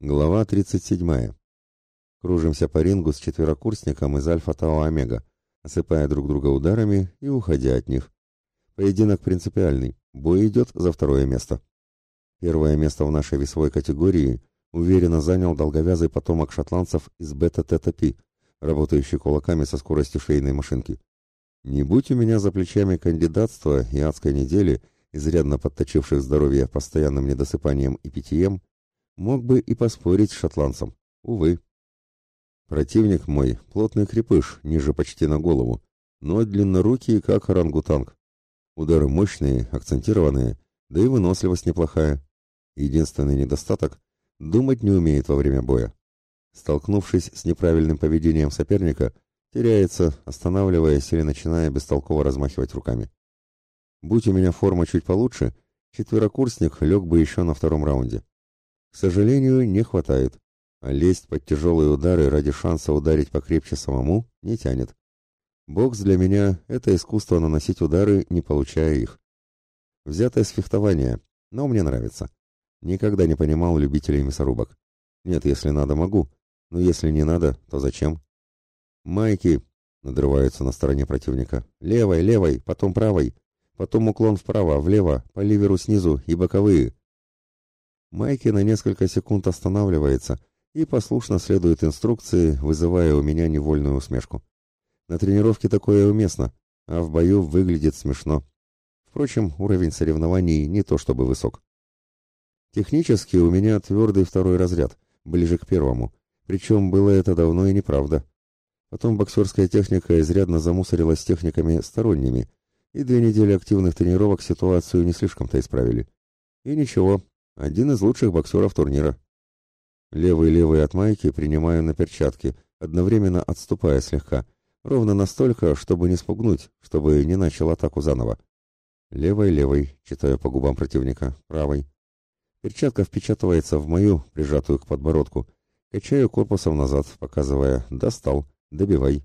Глава 37. Кружимся по рингу с четверокурсником из Альфа Тау Омега, осыпая друг друга ударами и уходя от них. Поединок принципиальный, бой идет за второе место. Первое место в нашей весовой категории уверенно занял долговязый потомок шотландцев из бета-тета-пи, работающий кулаками со скоростью швейной машинки. Не будь у меня за плечами кандидатства и адской недели, изрядно подточивших здоровье постоянным недосыпанием и питьем, Мог бы и поспорить с шотландцем. Увы. Противник мой — плотный крепыш, ниже почти на голову, но длиннорукий, как орангутанг. Удары мощные, акцентированные, да и выносливость неплохая. Единственный недостаток — думать не умеет во время боя. Столкнувшись с неправильным поведением соперника, теряется, останавливаясь или начиная бестолково размахивать руками. Будь у меня форма чуть получше, четверокурсник лег бы еще на втором раунде. Сожалению, не хватает, а лезть под тяжелые удары ради шанса ударить покрепче самому не тянет. Бокс для меня — это искусство наносить удары, не получая их. Взятое с фехтования, но мне нравится. Никогда не понимал любителей мясорубок. Нет, если надо, могу, но если не надо, то зачем? Майки надрываются на стороне противника. Левой, левой, потом правой, потом уклон вправо, влево, по ливеру снизу и боковые. Майки на несколько секунд останавливается и послушно следует инструкции, вызывая у меня невольную усмешку. На тренировке такое уместно, а в бою выглядит смешно. Впрочем, уровень соревнований не то чтобы высок. Технически у меня твердый второй разряд, ближе к первому, причем было это давно и неправда. Потом боксерская техника изрядно замусорилась техниками сторонними, и две недели активных тренировок ситуацию не слишком-то исправили. И ничего, один из лучших боксеров турнира. Левый-левый от майки принимаю на перчатки, одновременно отступая слегка, ровно настолько, чтобы не спугнуть, чтобы не начал атаку заново. Левой-левой, читаю по губам противника, правой. Перчатка впечатывается в мою, прижатую к подбородку. Качаю корпусом назад, показывая «достал, добивай».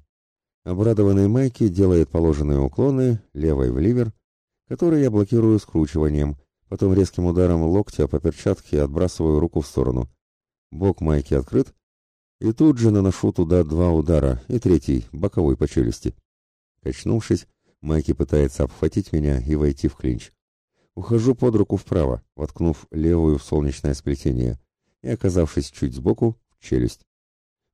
Обрадованный Майки делает положенные уклоны левой в ливер, которые я блокирую скручиванием, Потом резким ударом локтя по перчатке отбрасываю руку в сторону. Бок майки открыт, и тут же наношу туда два удара, и третий, боковой по челюсти. Качнувшись, Майки пытается обхватить меня и войти в клинч. Ухожу под руку вправо, воткнув левую в солнечное сплетение, и, оказавшись чуть сбоку, в челюсть.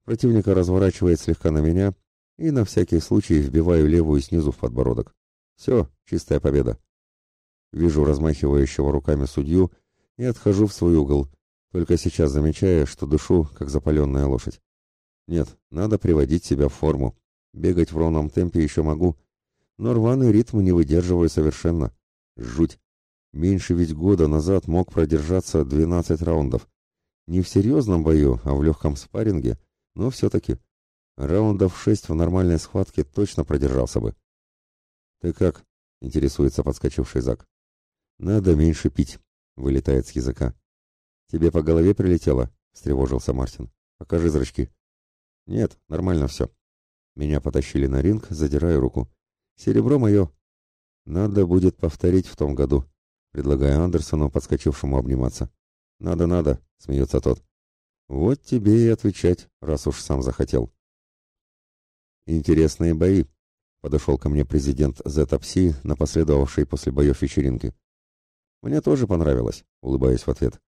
Противника разворачивает слегка на меня, и на всякий случай вбиваю левую снизу в подбородок. Все, чистая победа. Вижу размахивающего руками судью и отхожу в свой угол, только сейчас замечая, что дышу, как запаленная лошадь. Нет, надо приводить себя в форму. Бегать в ровном темпе еще могу, но рваный ритм не выдерживаю совершенно. Жуть. Меньше ведь года назад мог продержаться 12 раундов. Не в серьезном бою, а в легком спарринге, но все-таки. Раундов 6 в нормальной схватке точно продержался бы. «Ты как?» — интересуется подскочивший Зак. «Надо меньше пить», — вылетает с языка. «Тебе по голове прилетело?» — встревожился Мартин. «Покажи зрачки». «Нет, нормально все». Меня потащили на ринг, задирая руку. «Серебро мое». «Надо будет повторить в том году», — предлагая Андерсону, подскочившему обниматься. «Надо, надо», — смеется тот. «Вот тебе и отвечать, раз уж сам захотел». «Интересные бои», — подошел ко мне президент Зетапси на последовавшей после боев вечеринки. «Мне тоже понравилось», — улыбаясь в ответ.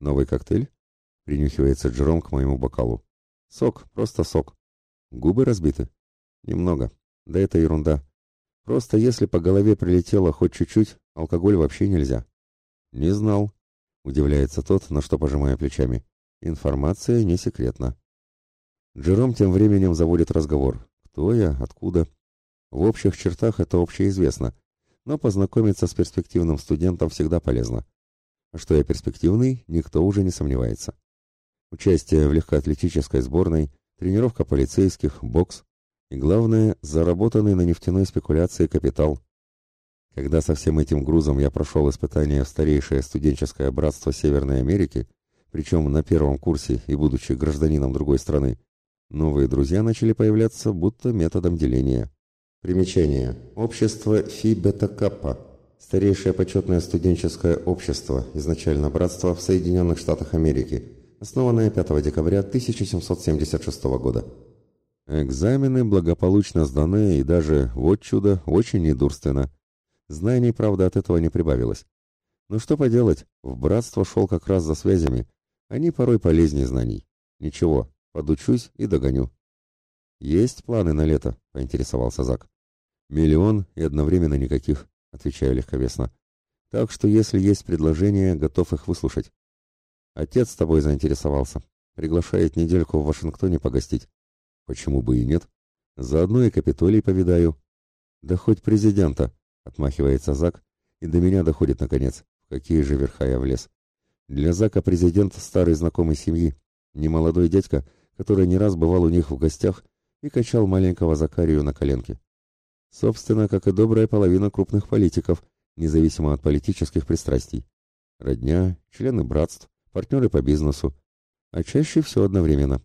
«Новый коктейль?» — принюхивается Джером к моему бокалу. «Сок, просто сок. Губы разбиты?» «Немного. Да это ерунда. Просто если по голове прилетело хоть чуть-чуть, алкоголь вообще нельзя». «Не знал», — удивляется тот, на что пожимая плечами. «Информация не секретна». Джером тем временем заводит разговор. «Кто я? Откуда?» В общих чертах это общеизвестно, но познакомиться с перспективным студентом всегда полезно. А что я перспективный, никто уже не сомневается. Участие в легкоатлетической сборной, тренировка полицейских, бокс и, главное, заработанный на нефтяной спекуляции капитал. Когда со всем этим грузом я прошел испытание в старейшее студенческое братство Северной Америки, причем на первом курсе и будучи гражданином другой страны, новые друзья начали появляться будто методом деления. Примечание. Общество Фи Бета Каппа. Старейшее почетное студенческое общество, изначально братство в Соединенных Штатах Америки. основанная 5 декабря 1776 года. Экзамены благополучно сданы и даже, вот чудо, очень недурственно. Знаний, правда, от этого не прибавилось. Но что поделать, в братство шел как раз за связями. Они порой полезнее знаний. Ничего, подучусь и догоню. «Есть планы на лето?» — поинтересовался Зак. «Миллион и одновременно никаких», — отвечаю легковесно. «Так что, если есть предложения, готов их выслушать». «Отец с тобой заинтересовался. Приглашает недельку в Вашингтоне погостить». «Почему бы и нет? Заодно и Капитолий повидаю». «Да хоть президента», — отмахивается Зак, и до меня доходит наконец. В какие же верха я влез. Для Зака президент старый знакомый семьи, немолодой дядька, который не раз бывал у них в гостях и качал маленького Закарию на коленке. Собственно, как и добрая половина крупных политиков, независимо от политических пристрастий. Родня, члены братств, партнеры по бизнесу, а чаще все одновременно.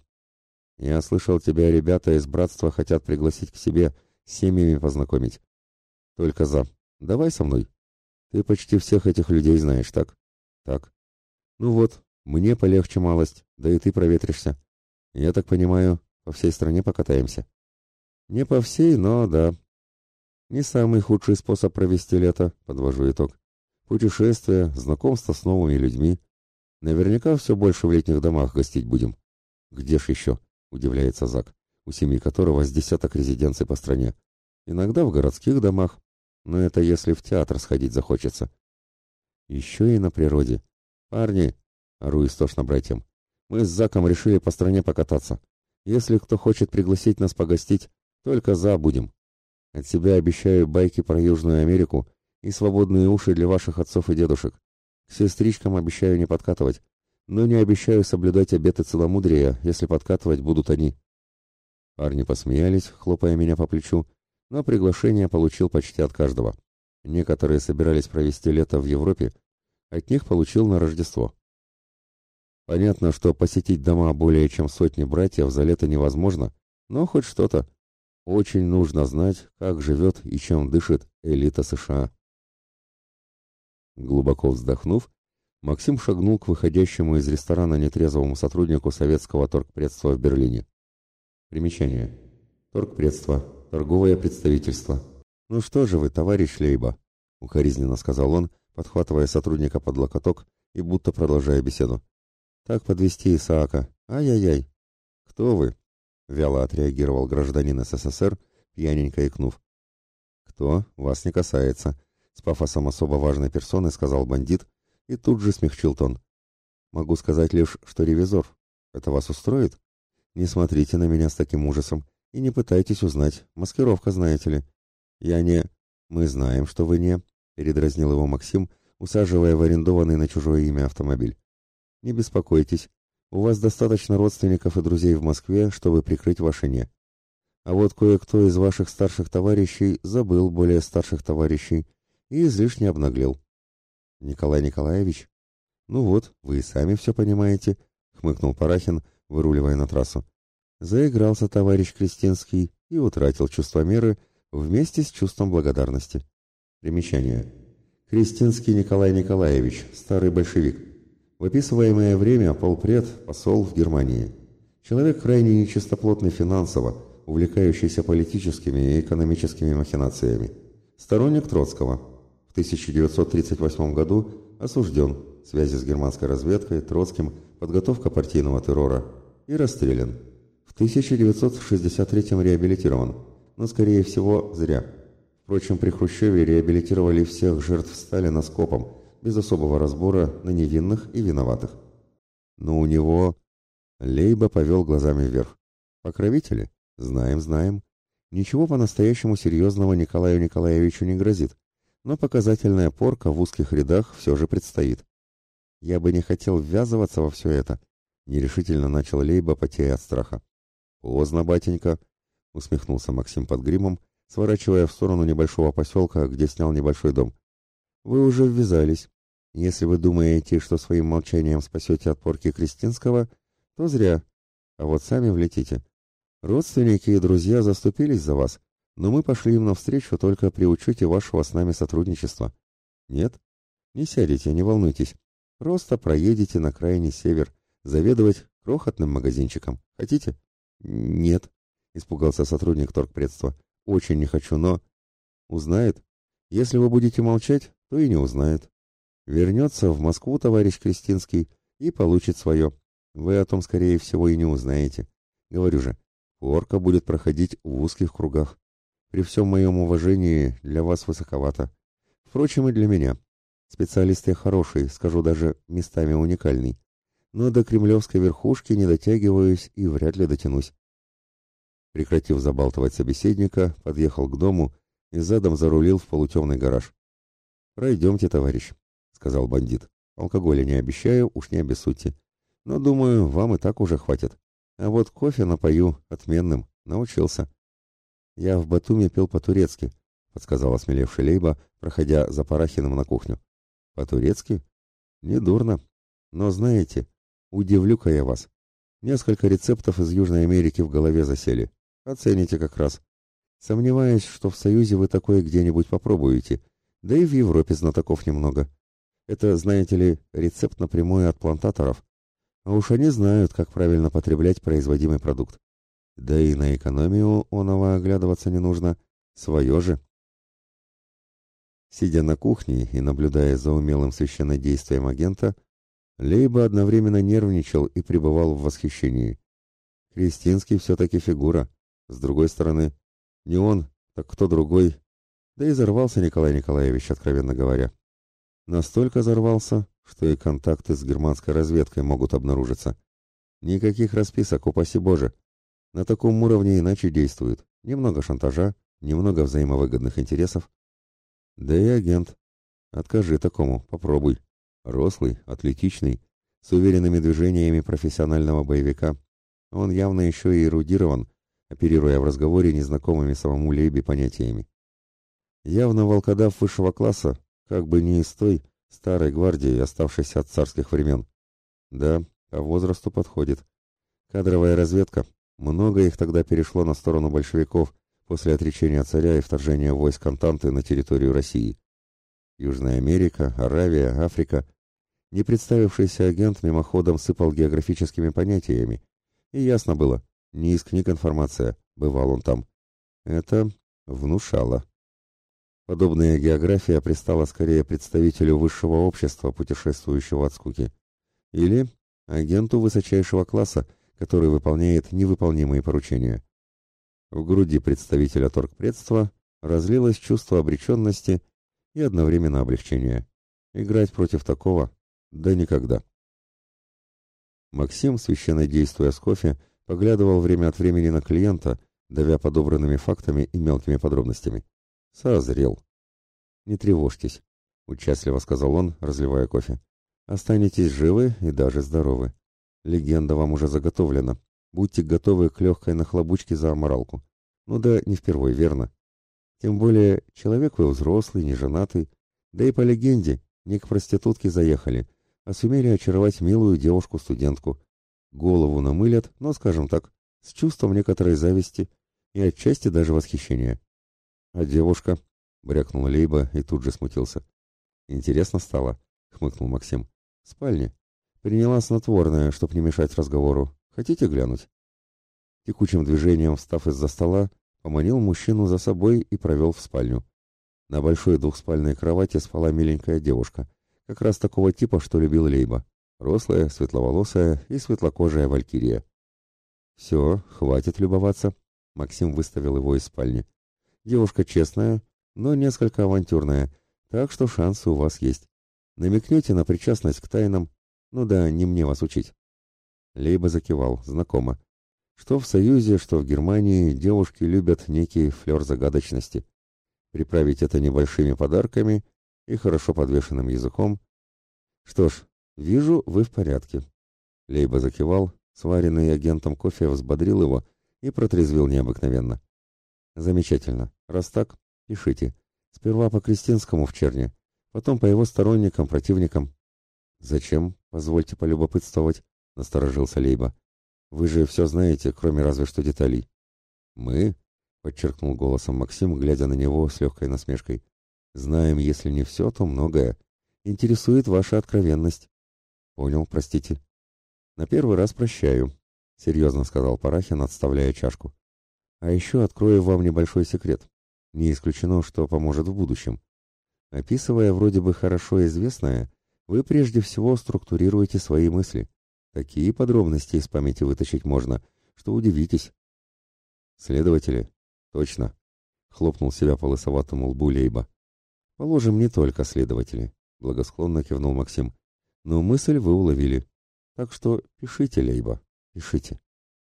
Я слышал, тебя ребята из братства хотят пригласить к себе, с семьями познакомить. Только за. Давай со мной. Ты почти всех этих людей знаешь, так? Так. Ну вот, мне полегче малость, да и ты проветришься. Я так понимаю, по всей стране покатаемся. Не по всей, но да. Не самый худший способ провести лето, подвожу итог. Путешествия, знакомство с новыми людьми. Наверняка все больше в летних домах гостить будем. Где ж еще? Удивляется Зак, у семьи которого с десяток резиденций по стране. Иногда в городских домах, но это если в театр сходить захочется. Еще и на природе. Парни, ору истошно братьям, мы с Заком решили по стране покататься. Если кто хочет пригласить нас погостить, только за будем. От себя обещаю байки про Южную Америку и свободные уши для ваших отцов и дедушек. К сестричкам обещаю не подкатывать, но не обещаю соблюдать обеты целомудрия, если подкатывать будут они. Парни посмеялись, хлопая меня по плечу, но приглашение получил почти от каждого. Некоторые собирались провести лето в Европе, от них получил на Рождество. Понятно, что посетить дома более чем сотни братьев за лето невозможно, но хоть что-то. Очень нужно знать, как живет и чем дышит элита США. Глубоко вздохнув, Максим шагнул к выходящему из ресторана нетрезвому сотруднику советского торгпредства в Берлине. Примечание. Торгпредство. Торговое представительство. «Ну что же вы, товарищ Лейба?» — укоризненно сказал он, подхватывая сотрудника под локоток и будто продолжая беседу. Так подвести Исаака. Ай-яй-яй. Кто вы? Вяло отреагировал гражданин СССР, пьяненько икнув. Кто? Вас не касается. С пафосом особо важной персоны сказал бандит и тут же смягчил тон. Могу сказать лишь, что ревизор. Это вас устроит? Не смотрите на меня с таким ужасом и не пытайтесь узнать. Маскировка, знаете ли. Я не... Мы знаем, что вы не... Передразнил его Максим, усаживая в арендованный на чужое имя автомобиль. Не беспокойтесь, у вас достаточно родственников и друзей в Москве, чтобы прикрыть ваше «не». А вот кое-кто из ваших старших товарищей забыл более старших товарищей и излишне обнаглел. Николай Николаевич? Ну вот, вы и сами все понимаете, хмыкнул Парахин, выруливая на трассу. Заигрался товарищ Кристинский и утратил чувство меры вместе с чувством благодарности. Примечание. Кристинский Николай Николаевич, старый большевик. В описываемое время полпред – посол в Германии. Человек крайне нечистоплотный финансово, увлекающийся политическими и экономическими махинациями. Сторонник Троцкого. В 1938 году осужден, связи с германской разведкой, Троцким, подготовка партийного террора и расстрелян. В 1963 реабилитирован, но, скорее всего, зря. Впрочем, при Хрущеве реабилитировали всех жертв Сталина скопом – без особого разбора на невинных и виноватых. Но у него... Лейба повел глазами вверх. Покровители? Знаем, знаем. Ничего по-настоящему серьезного Николаю Николаевичу не грозит, но показательная порка в узких рядах все же предстоит. Я бы не хотел ввязываться во все это, нерешительно начал Лейба, потея от страха. Поздно, батенька, усмехнулся Максим под гримом, сворачивая в сторону небольшого поселка, где снял небольшой дом. Вы уже ввязались. Если вы думаете, что своим молчанием спасете от порки Кристинского, то зря. А вот сами влетите. Родственники и друзья заступились за вас, но мы пошли им навстречу только при учете вашего с нами сотрудничества. Нет? Не сядете, не волнуйтесь. Просто проедете на крайний север, заведовать крохотным магазинчиком. Хотите? Нет, испугался сотрудник торгпредства. Очень не хочу, но... Узнает. Если вы будете молчать, то и не узнает. Вернется в Москву товарищ Кристинский и получит свое. Вы о том, скорее всего, и не узнаете. Говорю же, порка будет проходить в узких кругах. При всем моем уважении для вас высоковато. Впрочем, и для меня. Специалист я хороший, скажу даже местами уникальный. Но до кремлевской верхушки не дотягиваюсь и вряд ли дотянусь. Прекратив забалтывать собеседника, подъехал к дому и задом зарулил в полутемный гараж. «Пройдемте, товарищ», — сказал бандит. «Алкоголя не обещаю, уж не обессудьте. Но, думаю, вам и так уже хватит. А вот кофе напою отменным, научился». «Я в Батуми пел по-турецки», — подсказал осмелевший Лейба, проходя за Парахиным на кухню. «По-турецки? Недурно. Но знаете, удивлю-ка я вас. Несколько рецептов из Южной Америки в голове засели. Оцените как раз. Сомневаюсь, что в Союзе вы такое где-нибудь попробуете. Да и в Европе знатоков немного. Это, знаете ли, рецепт напрямую от плантаторов. А уж они знают, как правильно потреблять производимый продукт. Да и на экономию оного оглядываться не нужно. Свое же. Сидя на кухне и наблюдая за умелым священнодействием агента, Лейба одновременно нервничал и пребывал в восхищении. Кристинский все-таки фигура. С другой стороны, не он, так кто другой. Да и взорвался Николай Николаевич, откровенно говоря. Настолько взорвался, что и контакты с германской разведкой могут обнаружиться. Никаких расписок, упаси Боже. На таком уровне иначе действуют. Немного шантажа, немного взаимовыгодных интересов. Да и агент. Откажи такому, попробуй. Рослый, атлетичный, с уверенными движениями профессионального боевика. Он явно еще и эрудирован, оперируя в разговоре незнакомыми самому Лейбе понятиями. Явно волкодав высшего класса, как бы не из той старой гвардии, оставшейся от царских времен. Да, по возрасту подходит. Кадровая разведка, много их тогда перешло на сторону большевиков после отречения царя и вторжения войск Антанты на территорию России. Южная Америка, Аравия, Африка. Не представившийся агент мимоходом сыпал географическими понятиями. И ясно было, не из книг информация, бывал он там. Это внушало. Подобная география пристала скорее представителю высшего общества, путешествующего от скуки. Или агенту высочайшего класса, который выполняет невыполнимые поручения. В груди представителя торгпредства разлилось чувство обреченности и одновременно облегчения. Играть против такого? Да никогда. Максим, священно действуя с кофе, поглядывал время от времени на клиента, давя подобранными фактами и мелкими подробностями. Созрел. «Не тревожьтесь», — участливо сказал он, разливая кофе. «Останетесь живы и даже здоровы. Легенда вам уже заготовлена. Будьте готовы к легкой нахлобучке за аморалку. Ну да, не впервой, верно. Тем более, человек вы взрослый, не женатый. Да и по легенде, не к проститутке заехали, а сумели очаровать милую девушку-студентку. Голову намылят, но, скажем так, с чувством некоторой зависти и отчасти даже восхищения. А девушка, брякнул Лейба и тут же смутился. Интересно стало, хмыкнул Максим. В спальне. Приняла снотворное, чтоб не мешать разговору. Хотите глянуть? Текучим движением, встав из-за стола, поманил мужчину за собой и провел в спальню. На большой двухспальной кровати спала миленькая девушка, как раз такого типа, что любил Лейба. Рослая, светловолосая и светлокожая валькирия. «Все, хватит любоваться», — Максим выставил его из спальни. «Девушка честная, но несколько авантюрная, так что шансы у вас есть. Намекнете на причастность к тайнам, ну да, не мне вас учить. Лейба закивал, знакомо. Что в Союзе, что в Германии девушки любят некий флер загадочности. Приправить это небольшими подарками и хорошо подвешенным языком. Что ж, вижу, вы в порядке. Лейба закивал, сваренный агентом кофе взбодрил его и протрезвил необыкновенно. Замечательно. Раз так, пишите. Сперва по Кристинскому в Черне, потом по его сторонникам, противникам. Зачем? Позвольте полюбопытствовать, насторожился Лейба. Вы же все знаете, кроме разве что деталей. Мы, подчеркнул голосом Максим, глядя на него с легкой насмешкой. Знаем, если не все, то многое. Интересует ваша откровенность. Понял, простите. На первый раз прощаю, серьезно сказал Парахин, отставляя чашку. А еще открою вам небольшой секрет. Не исключено, что поможет в будущем. Описывая вроде бы хорошо известное, вы прежде всего структурируете свои мысли. Такие подробности из памяти вытащить можно, что удивитесь. Следователи? Точно. Хлопнул себя по лысоватому лбу Лейба. Положим, не только следователи. Благосклонно кивнул Максим. Но мысль вы уловили. Так что пишите, Лейба, пишите.